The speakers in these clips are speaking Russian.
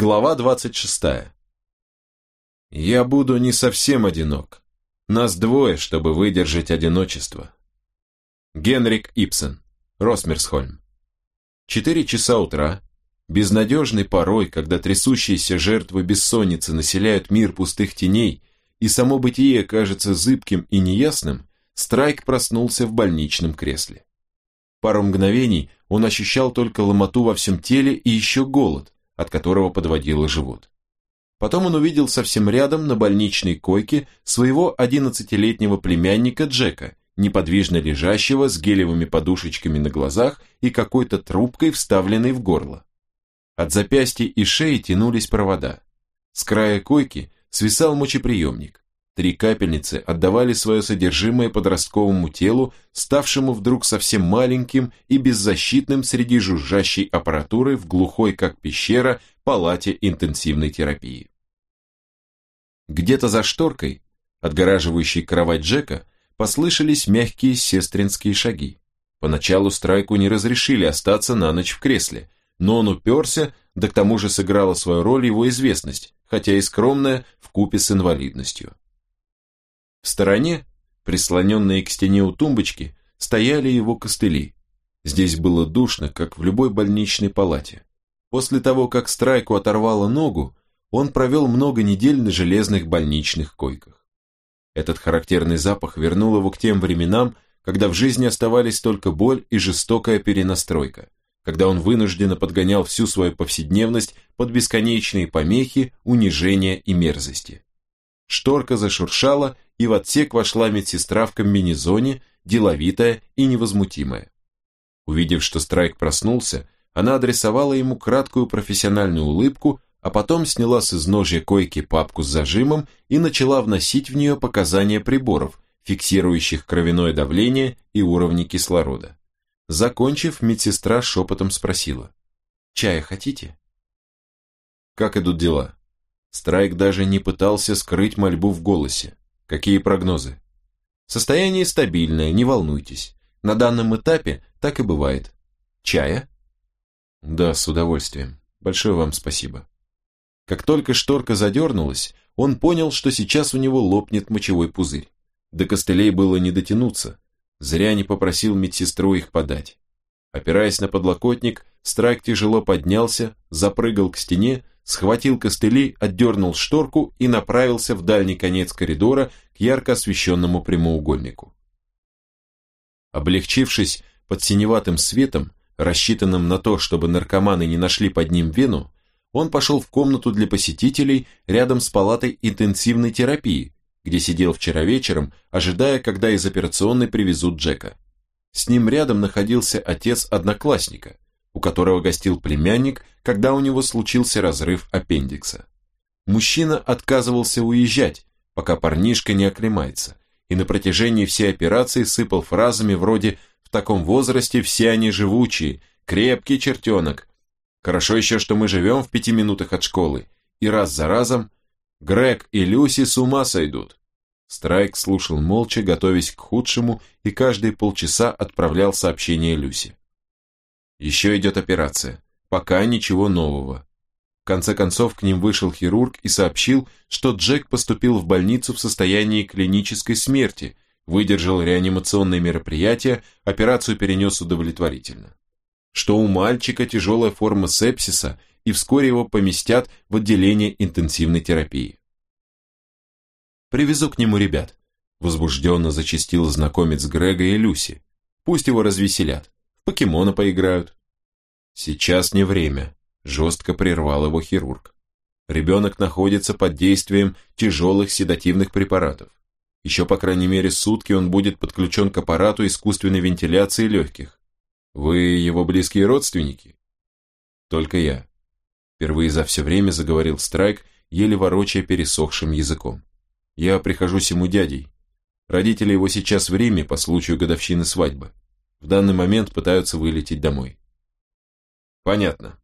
Глава 26. Я буду не совсем одинок. Нас двое, чтобы выдержать одиночество. Генрик Ипсен, Росмерсхольм. Четыре часа утра, безнадежный порой, когда трясущиеся жертвы бессонницы населяют мир пустых теней, и само бытие кажется зыбким и неясным, Страйк проснулся в больничном кресле. Пару мгновений он ощущал только ломоту во всем теле и еще голод, от которого подводило живот. Потом он увидел совсем рядом на больничной койке своего одиннадцатилетнего племянника Джека, неподвижно лежащего с гелевыми подушечками на глазах и какой-то трубкой, вставленной в горло. От запястья и шеи тянулись провода. С края койки свисал мочеприемник. Три капельницы отдавали свое содержимое подростковому телу, ставшему вдруг совсем маленьким и беззащитным среди жужжащей аппаратуры в глухой, как пещера, палате интенсивной терапии. Где-то за шторкой, отгораживающей кровать Джека, послышались мягкие сестринские шаги. Поначалу Страйку не разрешили остаться на ночь в кресле, но он уперся, да к тому же сыграла свою роль его известность, хотя и скромная, в купе с инвалидностью. Стороне, прислоненные к стене у тумбочки, стояли его костыли. Здесь было душно, как в любой больничной палате. После того, как Страйку оторвало ногу, он провел много недель на железных больничных койках. Этот характерный запах вернул его к тем временам, когда в жизни оставались только боль и жестокая перенастройка, когда он вынужденно подгонял всю свою повседневность под бесконечные помехи, унижения и мерзости. Шторка зашуршала, и в отсек вошла медсестра в комбинезоне, деловитая и невозмутимая. Увидев, что Страйк проснулся, она адресовала ему краткую профессиональную улыбку, а потом сняла с изножья койки папку с зажимом и начала вносить в нее показания приборов, фиксирующих кровяное давление и уровни кислорода. Закончив, медсестра шепотом спросила. «Чая хотите?» «Как идут дела?» Страйк даже не пытался скрыть мольбу в голосе. Какие прогнозы? Состояние стабильное, не волнуйтесь. На данном этапе так и бывает. Чая? Да, с удовольствием. Большое вам спасибо. Как только шторка задернулась, он понял, что сейчас у него лопнет мочевой пузырь. До костылей было не дотянуться. Зря не попросил медсестру их подать. Опираясь на подлокотник, Страйк тяжело поднялся, запрыгал к стене, схватил костыли, отдернул шторку и направился в дальний конец коридора к ярко освещенному прямоугольнику. Облегчившись под синеватым светом, рассчитанным на то, чтобы наркоманы не нашли под ним вену, он пошел в комнату для посетителей рядом с палатой интенсивной терапии, где сидел вчера вечером, ожидая, когда из операционной привезут Джека. С ним рядом находился отец одноклассника – у которого гостил племянник, когда у него случился разрыв аппендикса. Мужчина отказывался уезжать, пока парнишка не оклемается, и на протяжении всей операции сыпал фразами вроде «в таком возрасте все они живучие», «крепкий чертенок», «хорошо еще, что мы живем в пяти минутах от школы», и раз за разом «Грег и Люси с ума сойдут». Страйк слушал молча, готовясь к худшему, и каждые полчаса отправлял сообщение Люси. Еще идет операция. Пока ничего нового. В конце концов к ним вышел хирург и сообщил, что Джек поступил в больницу в состоянии клинической смерти, выдержал реанимационные мероприятия, операцию перенес удовлетворительно. Что у мальчика тяжелая форма сепсиса и вскоре его поместят в отделение интенсивной терапии. «Привезу к нему ребят», – возбужденно зачастил знакомец Грега и Люси. «Пусть его развеселят покемона поиграют. Сейчас не время, жестко прервал его хирург. Ребенок находится под действием тяжелых седативных препаратов. Еще, по крайней мере, сутки он будет подключен к аппарату искусственной вентиляции легких. Вы его близкие родственники? Только я. Впервые за все время заговорил Страйк, еле ворочая пересохшим языком. Я прихожусь ему дядей. Родители его сейчас в Риме по случаю годовщины свадьбы в данный момент пытаются вылететь домой. Понятно.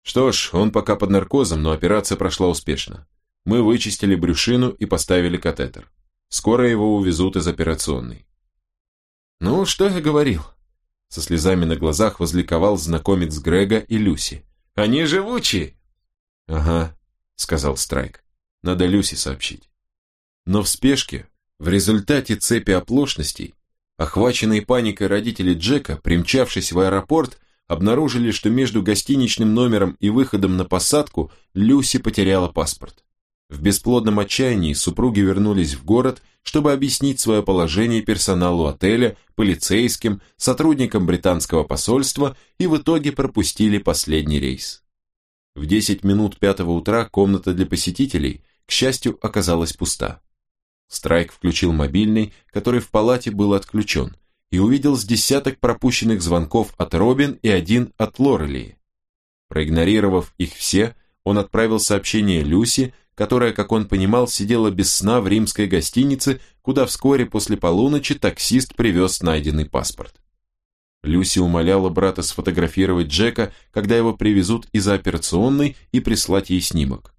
Что ж, он пока под наркозом, но операция прошла успешно. Мы вычистили брюшину и поставили катетер. Скоро его увезут из операционной. Ну, что я говорил? Со слезами на глазах возликовал знакомец Грега и Люси. Они живучие! «Ага», — сказал Страйк. «Надо Люси сообщить». Но в спешке, в результате цепи оплошностей, охваченные паникой родители Джека, примчавшись в аэропорт, обнаружили, что между гостиничным номером и выходом на посадку Люси потеряла паспорт. В бесплодном отчаянии супруги вернулись в город, чтобы объяснить свое положение персоналу отеля, полицейским, сотрудникам британского посольства и в итоге пропустили последний рейс. В 10 минут пятого утра комната для посетителей, к счастью, оказалась пуста. Страйк включил мобильный, который в палате был отключен, и увидел с десяток пропущенных звонков от Робин и один от Лорелии. Проигнорировав их все, он отправил сообщение Люси, которая, как он понимал, сидела без сна в римской гостинице, куда вскоре после полуночи таксист привез найденный паспорт. Люси умоляла брата сфотографировать Джека, когда его привезут из операционной и прислать ей снимок.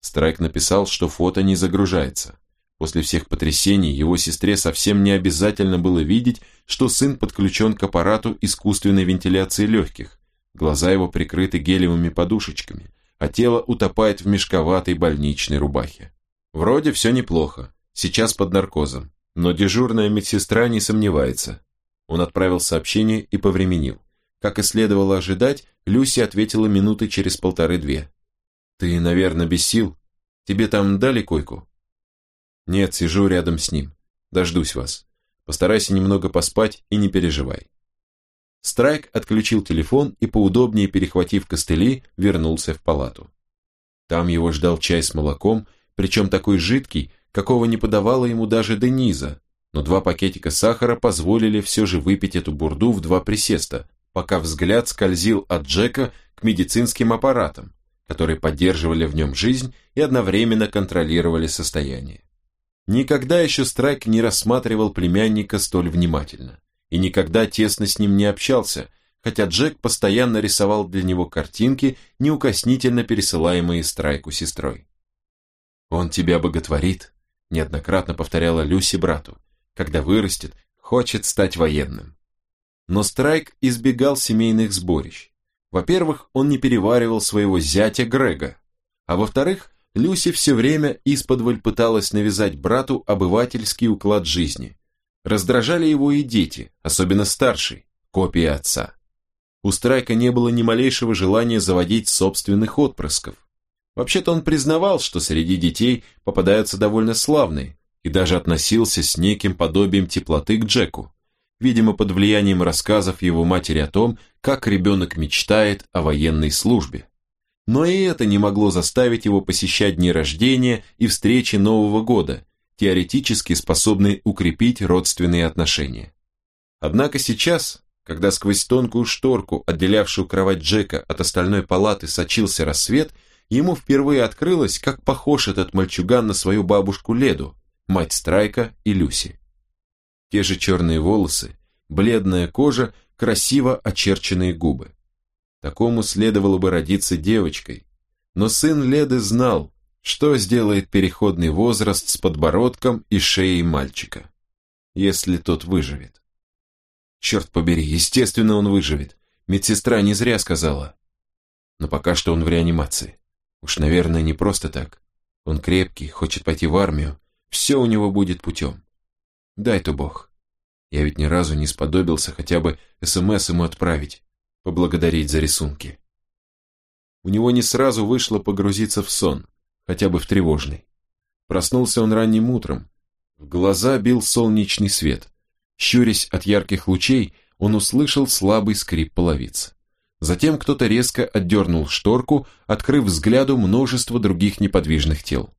Страйк написал, что фото не загружается. После всех потрясений его сестре совсем не обязательно было видеть, что сын подключен к аппарату искусственной вентиляции легких, глаза его прикрыты гелевыми подушечками, а тело утопает в мешковатой больничной рубахе. Вроде все неплохо, сейчас под наркозом, но дежурная медсестра не сомневается. Он отправил сообщение и повременил. Как и следовало ожидать, Люси ответила минуты через полторы-две. «Ты, наверное, без сил? Тебе там дали койку?» «Нет, сижу рядом с ним. Дождусь вас. Постарайся немного поспать и не переживай». Страйк отключил телефон и, поудобнее перехватив костыли, вернулся в палату. Там его ждал чай с молоком, причем такой жидкий, какого не подавала ему даже Дениза, но два пакетика сахара позволили все же выпить эту бурду в два присеста, пока взгляд скользил от Джека к медицинским аппаратам, которые поддерживали в нем жизнь и одновременно контролировали состояние. Никогда еще Страйк не рассматривал племянника столь внимательно и никогда тесно с ним не общался, хотя Джек постоянно рисовал для него картинки, неукоснительно пересылаемые Страйку сестрой. «Он тебя боготворит», – неоднократно повторяла Люси брату, «когда вырастет, хочет стать военным». Но Страйк избегал семейных сборищ. Во-первых, он не переваривал своего зятя Грега, а во-вторых, Люси все время исподволь пыталась навязать брату обывательский уклад жизни, Раздражали его и дети, особенно старший, копия отца. У Страйка не было ни малейшего желания заводить собственных отпрысков. Вообще-то он признавал, что среди детей попадаются довольно славные, и даже относился с неким подобием теплоты к Джеку, видимо, под влиянием рассказов его матери о том, как ребенок мечтает о военной службе. Но и это не могло заставить его посещать дни рождения и встречи Нового года, теоретически способны укрепить родственные отношения. Однако сейчас, когда сквозь тонкую шторку, отделявшую кровать Джека от остальной палаты, сочился рассвет, ему впервые открылось, как похож этот мальчуган на свою бабушку Леду, мать Страйка и Люси. Те же черные волосы, бледная кожа, красиво очерченные губы. Такому следовало бы родиться девочкой, но сын Леды знал, что сделает переходный возраст с подбородком и шеей мальчика, если тот выживет? Черт побери, естественно он выживет. Медсестра не зря сказала. Но пока что он в реанимации. Уж, наверное, не просто так. Он крепкий, хочет пойти в армию. Все у него будет путем. Дай-то Бог. Я ведь ни разу не сподобился хотя бы СМС ему отправить, поблагодарить за рисунки. У него не сразу вышло погрузиться в сон хотя бы в тревожный. Проснулся он ранним утром. В глаза бил солнечный свет. Щурясь от ярких лучей, он услышал слабый скрип половиц. Затем кто-то резко отдернул шторку, открыв взгляду множество других неподвижных тел.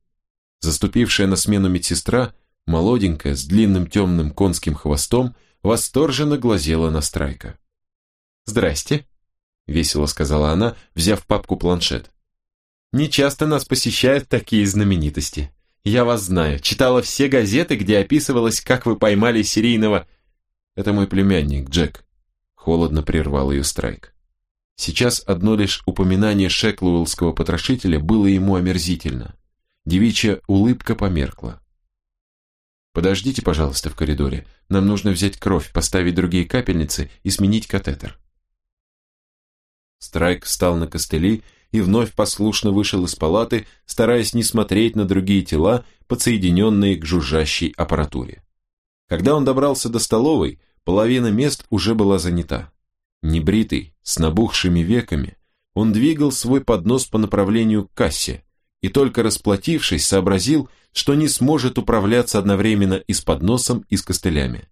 Заступившая на смену медсестра, молоденькая, с длинным темным конским хвостом, восторженно глазела на Страйка. «Здрасте», — весело сказала она, взяв папку-планшет. Не часто нас посещают такие знаменитости. Я вас знаю, читала все газеты, где описывалось, как вы поймали серийного... Это мой племянник, Джек. Холодно прервал ее Страйк. Сейчас одно лишь упоминание Шеклуэллского потрошителя было ему омерзительно. Девичья улыбка померкла. «Подождите, пожалуйста, в коридоре. Нам нужно взять кровь, поставить другие капельницы и сменить катетер». Страйк встал на костыли и вновь послушно вышел из палаты, стараясь не смотреть на другие тела, подсоединенные к жужжащей аппаратуре. Когда он добрался до столовой, половина мест уже была занята. Небритый, с набухшими веками, он двигал свой поднос по направлению к кассе, и только расплатившись, сообразил, что не сможет управляться одновременно и с подносом, и с костылями.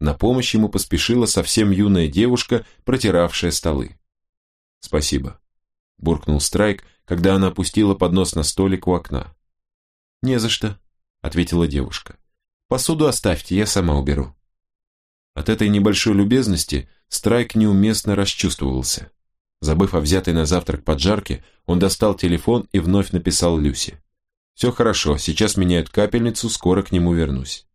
На помощь ему поспешила совсем юная девушка, протиравшая столы. «Спасибо», – буркнул Страйк, когда она опустила поднос на столик у окна. «Не за что», – ответила девушка. «Посуду оставьте, я сама уберу». От этой небольшой любезности Страйк неуместно расчувствовался. Забыв о взятой на завтрак поджарке, он достал телефон и вновь написал Люси. «Все хорошо, сейчас меняют капельницу, скоро к нему вернусь».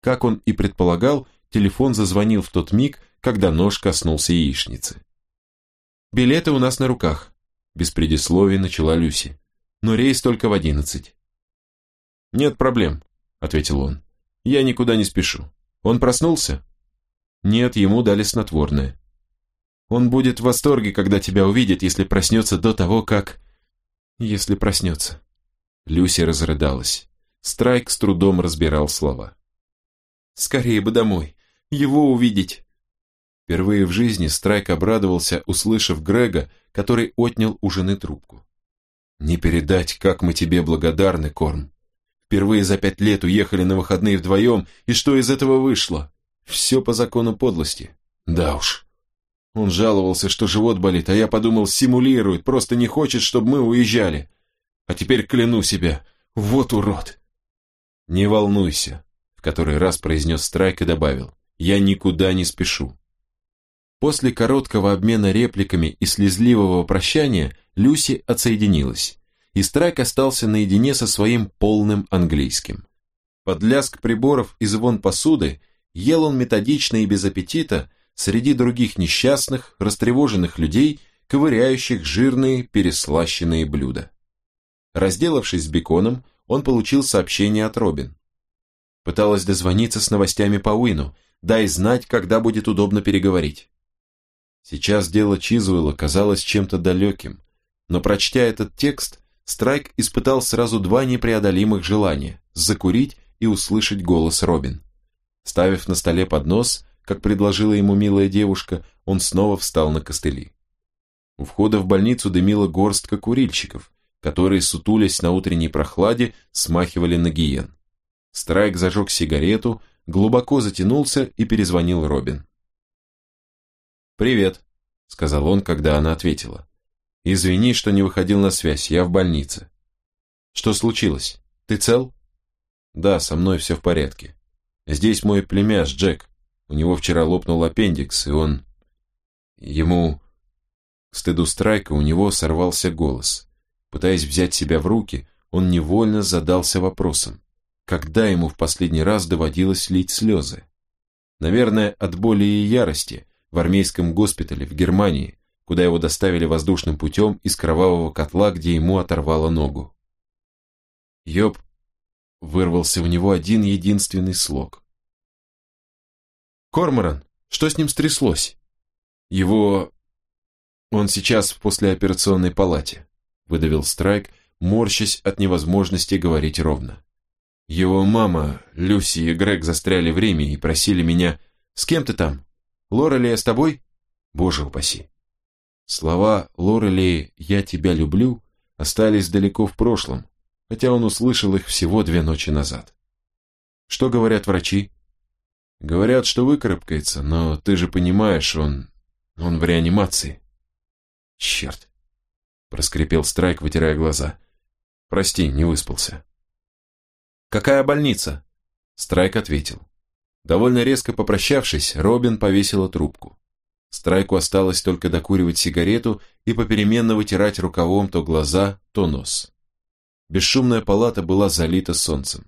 Как он и предполагал, телефон зазвонил в тот миг, когда нож коснулся яичницы. «Билеты у нас на руках», – без предисловий начала Люси. «Но рейс только в одиннадцать». «Нет проблем», – ответил он. «Я никуда не спешу. Он проснулся?» «Нет, ему дали снотворное». «Он будет в восторге, когда тебя увидит, если проснется до того, как...» «Если проснется». Люси разрыдалась. Страйк с трудом разбирал слова. «Скорее бы домой его увидеть. Впервые в жизни Страйк обрадовался, услышав Грега, который отнял у жены трубку. «Не передать, как мы тебе благодарны, Корм. Впервые за пять лет уехали на выходные вдвоем, и что из этого вышло? Все по закону подлости. Да уж». Он жаловался, что живот болит, а я подумал, симулирует, просто не хочет, чтобы мы уезжали. А теперь кляну себя, вот урод. «Не волнуйся», — в который раз произнес Страйк и добавил. Я никуда не спешу. После короткого обмена репликами и слезливого прощания Люси отсоединилась, и Страйк остался наедине со своим полным английским. Под лязг приборов и звон посуды ел он методично и без аппетита среди других несчастных, растревоженных людей, ковыряющих жирные переслащенные блюда. Разделавшись с беконом, он получил сообщение от Робин. Пыталась дозвониться с новостями по Уину, дай знать, когда будет удобно переговорить. Сейчас дело Чизуэлла казалось чем-то далеким, но прочтя этот текст, Страйк испытал сразу два непреодолимых желания – закурить и услышать голос Робин. Ставив на столе поднос, как предложила ему милая девушка, он снова встал на костыли. У входа в больницу дымила горстка курильщиков, которые, сутулясь на утренней прохладе, смахивали на гиен. Страйк зажег сигарету, глубоко затянулся и перезвонил Робин. «Привет», — сказал он, когда она ответила. «Извини, что не выходил на связь, я в больнице». «Что случилось? Ты цел?» «Да, со мной все в порядке. Здесь мой племяш Джек. У него вчера лопнул аппендикс, и он... Ему...» К стыду Страйка у него сорвался голос. Пытаясь взять себя в руки, он невольно задался вопросом когда ему в последний раз доводилось лить слезы. Наверное, от боли и ярости в армейском госпитале в Германии, куда его доставили воздушным путем из кровавого котла, где ему оторвало ногу. Йоб вырвался у него один единственный слог. «Корморан, что с ним стряслось?» «Его... он сейчас в послеоперационной палате», выдавил Страйк, морщась от невозможности говорить ровно. Его мама, Люси и Грег застряли в Риме и просили меня «С кем ты там? Лорели, я с тобой?» Боже упаси. Слова Лорели «Я тебя люблю» остались далеко в прошлом, хотя он услышал их всего две ночи назад. Что говорят врачи? Говорят, что выкарабкается, но ты же понимаешь, он... он в реанимации. Черт. Проскрипел Страйк, вытирая глаза. Прости, не выспался. «Какая больница?» Страйк ответил. Довольно резко попрощавшись, Робин повесила трубку. Страйку осталось только докуривать сигарету и попеременно вытирать рукавом то глаза, то нос. Бесшумная палата была залита солнцем.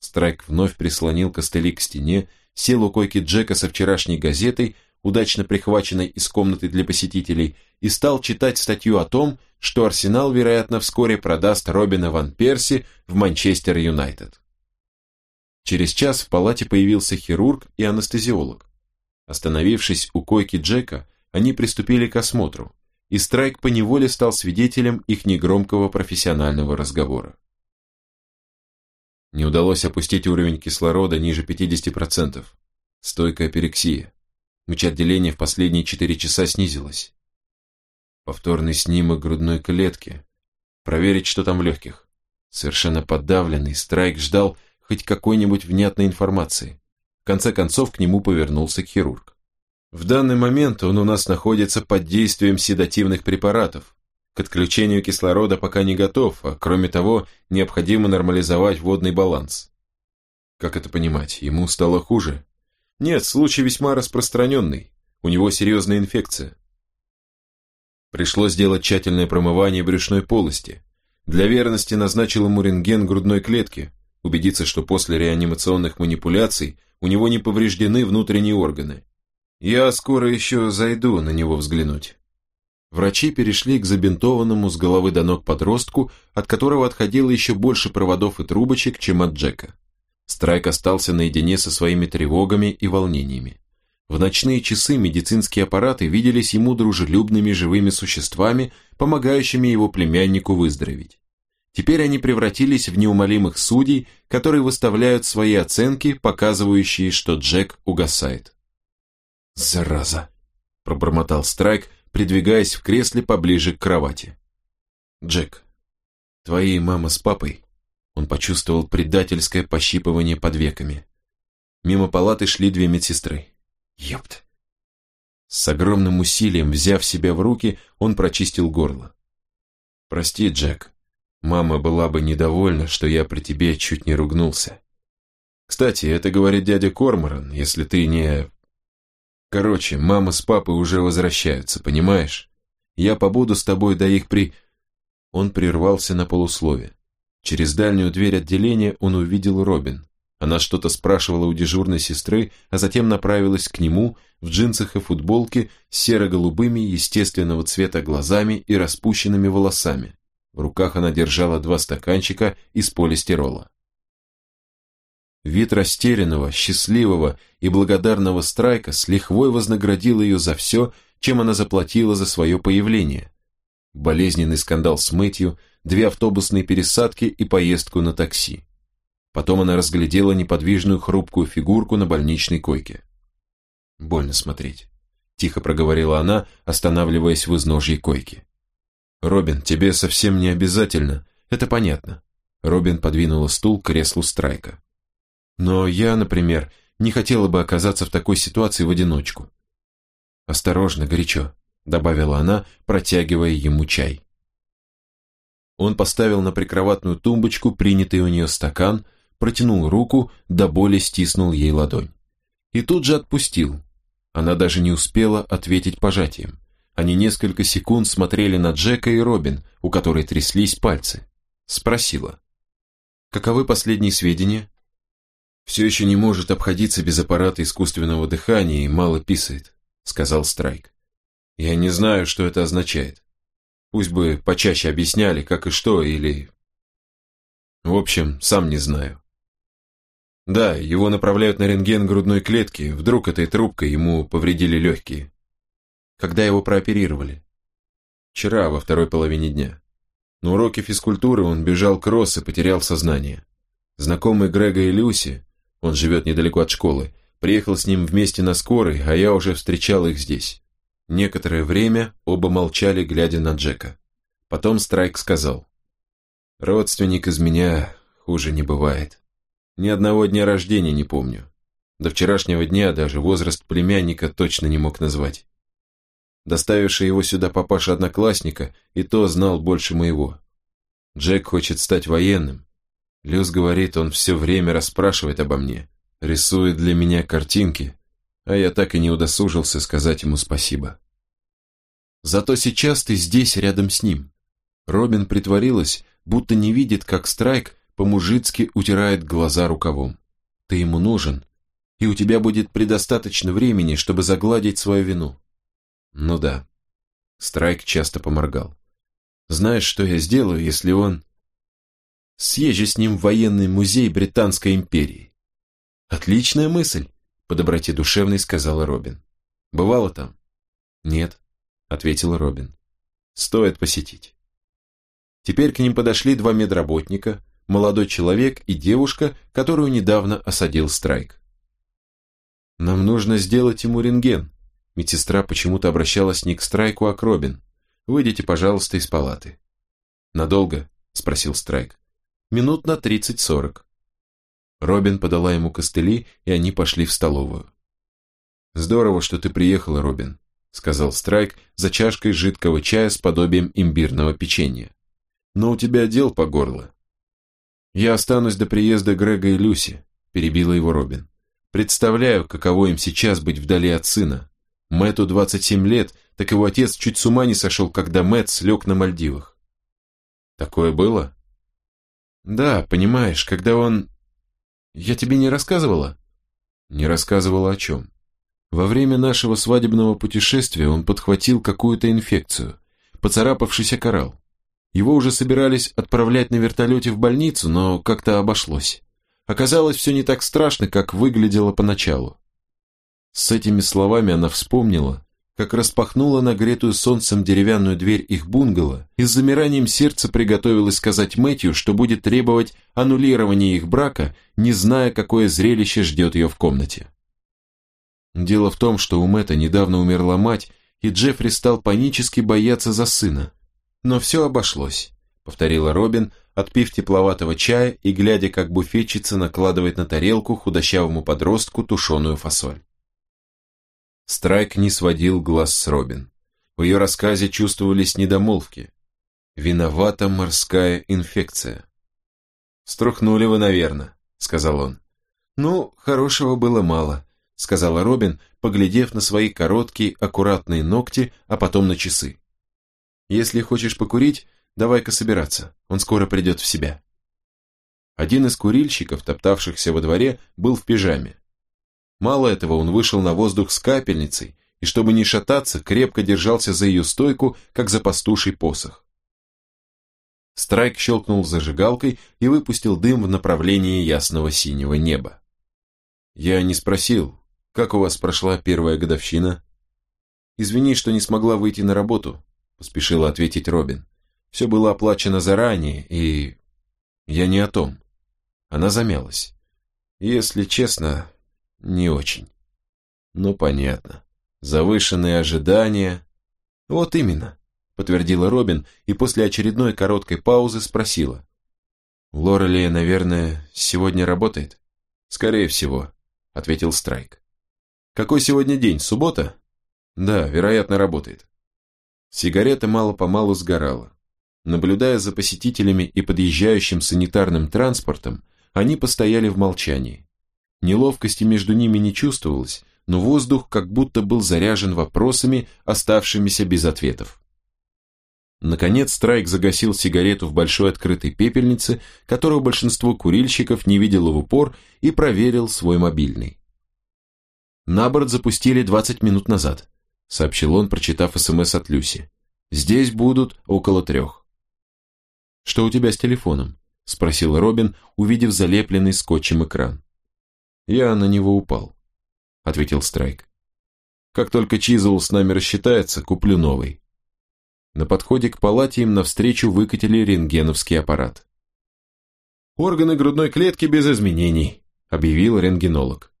Страйк вновь прислонил костыли к стене, сел у койки Джека со вчерашней газетой, удачно прихваченной из комнаты для посетителей, и стал читать статью о том, что Арсенал, вероятно, вскоре продаст Робина Ван Перси в Манчестер Юнайтед. Через час в палате появился хирург и анестезиолог. Остановившись у койки Джека, они приступили к осмотру, и Страйк поневоле стал свидетелем их негромкого профессионального разговора. Не удалось опустить уровень кислорода ниже 50%. Стойкая перексия. Мочеотделение в последние 4 часа снизилось. Повторный снимок грудной клетки. Проверить, что там в легких. Совершенно подавленный, Страйк ждал хоть какой-нибудь внятной информации. В конце концов к нему повернулся хирург. В данный момент он у нас находится под действием седативных препаратов. К отключению кислорода пока не готов, а кроме того, необходимо нормализовать водный баланс. Как это понимать, ему стало хуже? Нет, случай весьма распространенный. У него серьезная инфекция. Пришлось сделать тщательное промывание брюшной полости. Для верности назначил ему рентген грудной клетки, убедиться, что после реанимационных манипуляций у него не повреждены внутренние органы. Я скоро еще зайду на него взглянуть. Врачи перешли к забинтованному с головы до ног подростку, от которого отходило еще больше проводов и трубочек, чем от Джека. Страйк остался наедине со своими тревогами и волнениями. В ночные часы медицинские аппараты виделись ему дружелюбными живыми существами, помогающими его племяннику выздороветь. Теперь они превратились в неумолимых судей, которые выставляют свои оценки, показывающие, что Джек угасает. «Зараза!» – пробормотал Страйк, придвигаясь в кресле поближе к кровати. «Джек, твои мама с папой...» Он почувствовал предательское пощипывание под веками. Мимо палаты шли две медсестры. Ёпт. С огромным усилием, взяв себя в руки, он прочистил горло. «Прости, Джек. Мама была бы недовольна, что я при тебе чуть не ругнулся. Кстати, это говорит дядя Корморан, если ты не... Короче, мама с папой уже возвращаются, понимаешь? Я побуду с тобой до их при...» Он прервался на полуслове. Через дальнюю дверь отделения он увидел Робин. Она что-то спрашивала у дежурной сестры, а затем направилась к нему в джинсах и футболке с серо-голубыми естественного цвета глазами и распущенными волосами. В руках она держала два стаканчика из полистирола. Вид растерянного, счастливого и благодарного Страйка с лихвой вознаградил ее за все, чем она заплатила за свое появление. Болезненный скандал с Мэтью, две автобусные пересадки и поездку на такси. Потом она разглядела неподвижную хрупкую фигурку на больничной койке. «Больно смотреть», – тихо проговорила она, останавливаясь в изножье койки. «Робин, тебе совсем не обязательно, это понятно». Робин подвинула стул к креслу Страйка. «Но я, например, не хотела бы оказаться в такой ситуации в одиночку». «Осторожно, горячо», – добавила она, протягивая ему чай. Он поставил на прикроватную тумбочку принятый у нее стакан, протянул руку, до боли стиснул ей ладонь. И тут же отпустил. Она даже не успела ответить пожатием. Они несколько секунд смотрели на Джека и Робин, у которой тряслись пальцы. Спросила. «Каковы последние сведения?» «Все еще не может обходиться без аппарата искусственного дыхания и мало писает», сказал Страйк. «Я не знаю, что это означает. Пусть бы почаще объясняли, как и что, или... В общем, сам не знаю. Да, его направляют на рентген грудной клетки, вдруг этой трубкой ему повредили легкие. Когда его прооперировали? Вчера, во второй половине дня. На уроке физкультуры он бежал кросс и потерял сознание. Знакомый Грега и Люси, он живет недалеко от школы, приехал с ним вместе на скорой, а я уже встречал их здесь. Некоторое время оба молчали, глядя на Джека. Потом Страйк сказал, «Родственник из меня хуже не бывает». Ни одного дня рождения не помню. До вчерашнего дня даже возраст племянника точно не мог назвать. Доставивший его сюда папаша одноклассника и то знал больше моего. Джек хочет стать военным. Люс говорит, он все время расспрашивает обо мне, рисует для меня картинки, а я так и не удосужился сказать ему спасибо. Зато сейчас ты здесь, рядом с ним. Робин притворилась, будто не видит, как Страйк по-мужицки утирает глаза рукавом. Ты ему нужен, и у тебя будет предостаточно времени, чтобы загладить свою вину. Ну да. Страйк часто поморгал. Знаешь, что я сделаю, если он... Съезжу с ним в военный музей Британской империи. Отличная мысль, по доброте душевной сказала Робин. Бывало там? Нет, ответил Робин. Стоит посетить. Теперь к ним подошли два медработника, молодой человек и девушка, которую недавно осадил страйк. «Нам нужно сделать ему рентген». Медсестра почему-то обращалась не к страйку, а к Робин. «Выйдите, пожалуйста, из палаты». «Надолго?» – спросил страйк. «Минут на тридцать-сорок». Робин подала ему костыли, и они пошли в столовую. «Здорово, что ты приехала, Робин», – сказал Страйк за чашкой жидкого чая с подобием имбирного печенья. «Но у тебя дел по горло». «Я останусь до приезда Грега и Люси», – перебила его Робин. «Представляю, каково им сейчас быть вдали от сына. Мэтту 27 лет, так его отец чуть с ума не сошел, когда Мэтт слег на Мальдивах». «Такое было?» «Да, понимаешь, когда он я тебе не рассказывала? Не рассказывала о чем. Во время нашего свадебного путешествия он подхватил какую-то инфекцию, поцарапавшийся коралл. Его уже собирались отправлять на вертолете в больницу, но как-то обошлось. Оказалось, все не так страшно, как выглядело поначалу. С этими словами она вспомнила, как распахнула нагретую солнцем деревянную дверь их бунгало и с замиранием сердца приготовилась сказать Мэтью, что будет требовать аннулирования их брака, не зная, какое зрелище ждет ее в комнате. Дело в том, что у Мэтта недавно умерла мать, и Джеффри стал панически бояться за сына. Но все обошлось, повторила Робин, отпив тепловатого чая и глядя, как буфетчица накладывает на тарелку худощавому подростку тушеную фасоль. Страйк не сводил глаз с Робин. В ее рассказе чувствовались недомолвки. Виновата морская инфекция. «Струхнули вы, наверное», — сказал он. «Ну, хорошего было мало», — сказала Робин, поглядев на свои короткие, аккуратные ногти, а потом на часы. «Если хочешь покурить, давай-ка собираться, он скоро придет в себя». Один из курильщиков, топтавшихся во дворе, был в пижаме. Мало этого, он вышел на воздух с капельницей, и чтобы не шататься, крепко держался за ее стойку, как за пастуший посох. Страйк щелкнул зажигалкой и выпустил дым в направлении ясного синего неба. «Я не спросил, как у вас прошла первая годовщина?» «Извини, что не смогла выйти на работу», — поспешила ответить Робин. «Все было оплачено заранее, и...» «Я не о том». Она замялась. «Если честно, не очень. Ну, понятно. Завышенные ожидания. Вот именно, подтвердила Робин и после очередной короткой паузы спросила. Лорелия, наверное, сегодня работает? Скорее всего, ответил Страйк. Какой сегодня день, суббота? Да, вероятно, работает. Сигарета мало-помалу сгорала. Наблюдая за посетителями и подъезжающим санитарным транспортом, они постояли в молчании. Неловкости между ними не чувствовалось, но воздух как будто был заряжен вопросами, оставшимися без ответов. Наконец Страйк загасил сигарету в большой открытой пепельнице, которую большинство курильщиков не видело в упор, и проверил свой мобильный. «На борт запустили 20 минут назад», — сообщил он, прочитав СМС от Люси. «Здесь будут около трех». «Что у тебя с телефоном?» — спросил Робин, увидев залепленный скотчем экран. «Я на него упал», — ответил Страйк. «Как только Чизл с нами рассчитается, куплю новый». На подходе к палате им навстречу выкатили рентгеновский аппарат. «Органы грудной клетки без изменений», — объявил рентгенолог.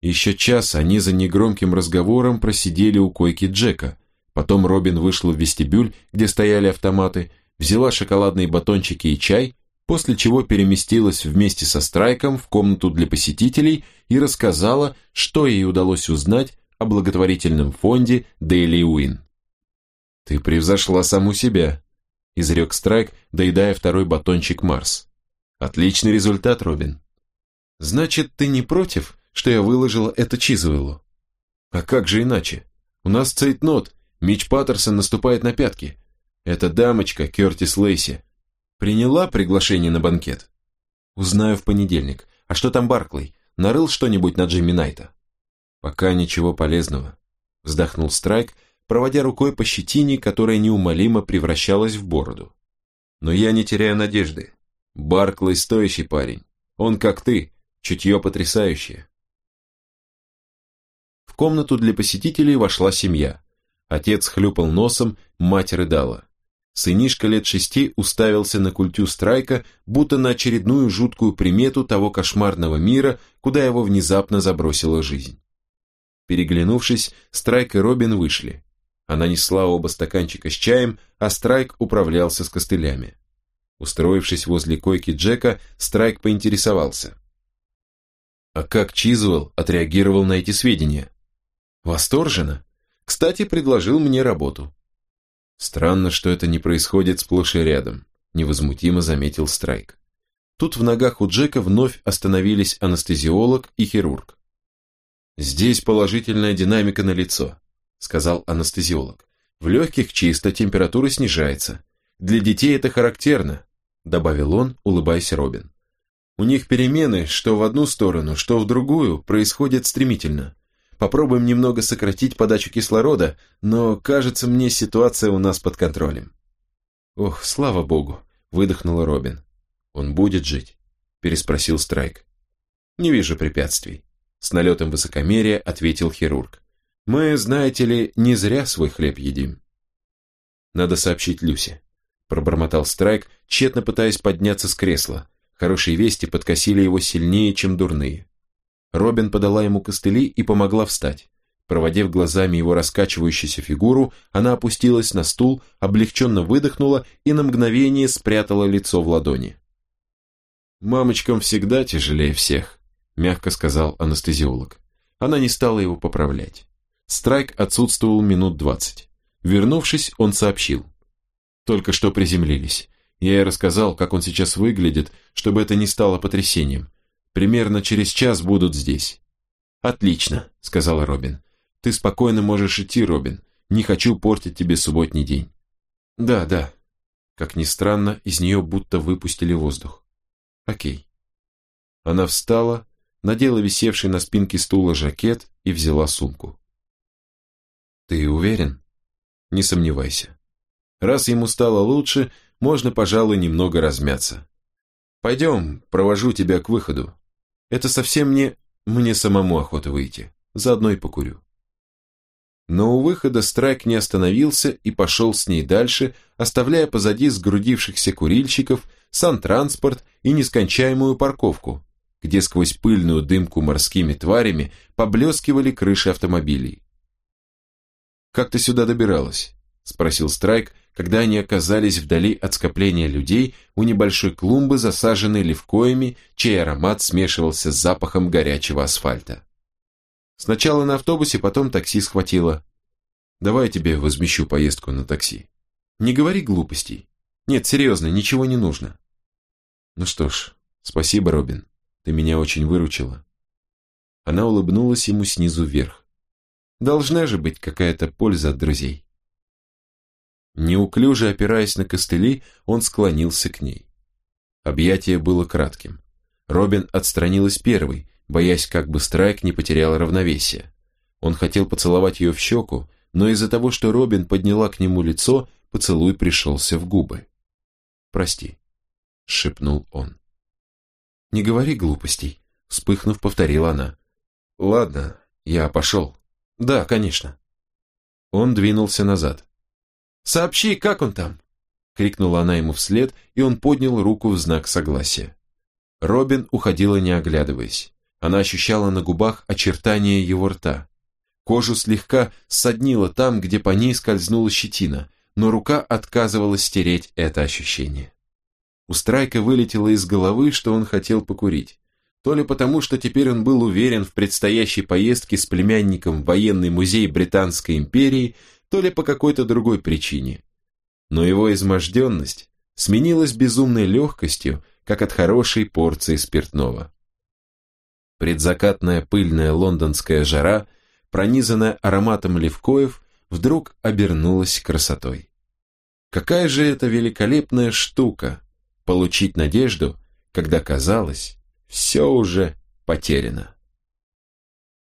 Еще час они за негромким разговором просидели у койки Джека. Потом Робин вышла в вестибюль, где стояли автоматы, взяла шоколадные батончики и чай после чего переместилась вместе со Страйком в комнату для посетителей и рассказала, что ей удалось узнать о благотворительном фонде Daily Win. «Ты превзошла саму себя», – изрек Страйк, доедая второй батончик Марс. «Отличный результат, Робин». «Значит, ты не против, что я выложила это Чизвеллу?» «А как же иначе? У нас цейтнот, Мич Паттерсон наступает на пятки. Это дамочка, Кертис Лейси, Приняла приглашение на банкет? Узнаю в понедельник. А что там Барклey? Нарыл что-нибудь на Джимми Найта? Пока ничего полезного. Вздохнул Страйк, проводя рукой по щетине, которая неумолимо превращалась в бороду. Но я не теряю надежды. Барклey стоящий парень. Он как ты, чутье потрясающее. В комнату для посетителей вошла семья. Отец хлюпал носом, мать рыдала. Сынишка лет шести уставился на культю Страйка, будто на очередную жуткую примету того кошмарного мира, куда его внезапно забросила жизнь. Переглянувшись, Страйк и Робин вышли. Она несла оба стаканчика с чаем, а Страйк управлялся с костылями. Устроившись возле койки Джека, Страйк поинтересовался. А как Чизвелл отреагировал на эти сведения? Восторженно. Кстати, предложил мне работу. Странно, что это не происходит сплошь и рядом, невозмутимо заметил Страйк. Тут в ногах у Джека вновь остановились анестезиолог и хирург. Здесь положительная динамика на лицо, сказал анестезиолог. В легких чисто, температура снижается. Для детей это характерно, добавил он, улыбаясь Робин. У них перемены, что в одну сторону, что в другую, происходят стремительно. Попробуем немного сократить подачу кислорода, но, кажется мне, ситуация у нас под контролем. Ох, слава богу, выдохнула Робин. Он будет жить? Переспросил Страйк. Не вижу препятствий. С налетом высокомерия ответил хирург. Мы, знаете ли, не зря свой хлеб едим. Надо сообщить Люсе. Пробормотал Страйк, тщетно пытаясь подняться с кресла. Хорошие вести подкосили его сильнее, чем дурные. Робин подала ему костыли и помогла встать. Проводив глазами его раскачивающуюся фигуру, она опустилась на стул, облегченно выдохнула и на мгновение спрятала лицо в ладони. «Мамочкам всегда тяжелее всех», мягко сказал анестезиолог. Она не стала его поправлять. Страйк отсутствовал минут двадцать. Вернувшись, он сообщил. Только что приземлились. Я ей рассказал, как он сейчас выглядит, чтобы это не стало потрясением. Примерно через час будут здесь. «Отлично», — сказала Робин. «Ты спокойно можешь идти, Робин. Не хочу портить тебе субботний день». «Да, да». Как ни странно, из нее будто выпустили воздух. «Окей». Она встала, надела висевший на спинке стула жакет и взяла сумку. «Ты уверен?» «Не сомневайся. Раз ему стало лучше, можно, пожалуй, немного размяться. Пойдем, провожу тебя к выходу. Это совсем не... Мне самому охота выйти. Заодно и покурю». Но у выхода Страйк не остановился и пошел с ней дальше, оставляя позади сгрудившихся курильщиков, сан-транспорт и нескончаемую парковку, где сквозь пыльную дымку морскими тварями поблескивали крыши автомобилей. «Как ты сюда добиралась?» – спросил Страйк, когда они оказались вдали от скопления людей у небольшой клумбы, засаженной левкоями, чей аромат смешивался с запахом горячего асфальта. Сначала на автобусе, потом такси схватило. Давай я тебе возмещу поездку на такси. Не говори глупостей. Нет, серьезно, ничего не нужно. Ну что ж, спасибо, Робин. Ты меня очень выручила. Она улыбнулась ему снизу вверх. Должна же быть какая-то польза от друзей. Неуклюже опираясь на костыли, он склонился к ней. Объятие было кратким. Робин отстранилась первой, боясь, как бы Страйк не потерял равновесие. Он хотел поцеловать ее в щеку, но из-за того, что Робин подняла к нему лицо, поцелуй пришелся в губы. «Прости», — шепнул он. «Не говори глупостей», — вспыхнув, повторила она. «Ладно, я пошел». «Да, конечно». Он двинулся назад. «Сообщи, как он там?» — крикнула она ему вслед, и он поднял руку в знак согласия. Робин уходила, не оглядываясь. Она ощущала на губах очертания его рта. Кожу слегка соднило там, где по ней скользнула щетина, но рука отказывалась стереть это ощущение. У Страйка вылетело из головы, что он хотел покурить. То ли потому, что теперь он был уверен в предстоящей поездке с племянником в военный музей Британской империи, то ли по какой-то другой причине. Но его изможденность сменилась безумной легкостью, как от хорошей порции спиртного. Предзакатная пыльная лондонская жара, пронизанная ароматом левкоев, вдруг обернулась красотой. Какая же это великолепная штука получить надежду, когда казалось, все уже потеряно.